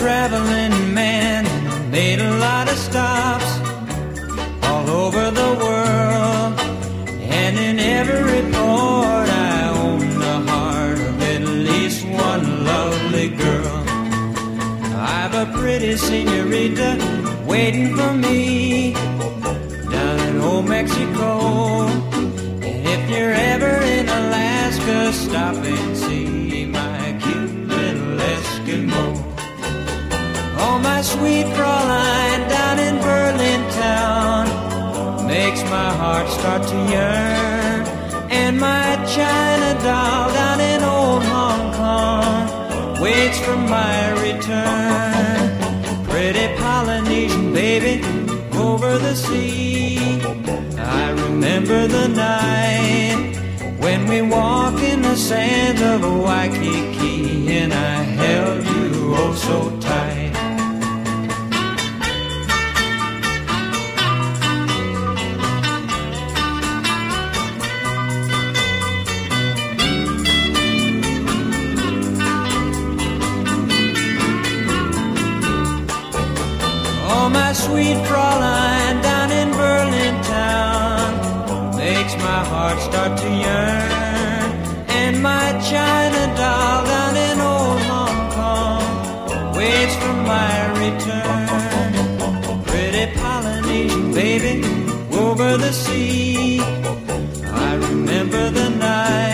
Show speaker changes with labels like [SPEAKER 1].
[SPEAKER 1] traveling man. Made a lot of stops all over the world. And in every port I owned the heart of at least one lovely girl. I've a pretty senorita waiting for me down in old Mexico. And if you're ever in Alaska stop and see sweet Fraulein down in Berlin town makes my heart start to yearn. And my China doll down in old Hong Kong waits for my return. Pretty Polynesian baby over the sea. I remember the night when we walked in the sands of Waikiki and I held you my sweet Fraulein down in Berlin town makes my heart start to yearn. And my China doll down in old Hong Kong waits for my return. Pretty Polynesian baby over the sea. I remember the night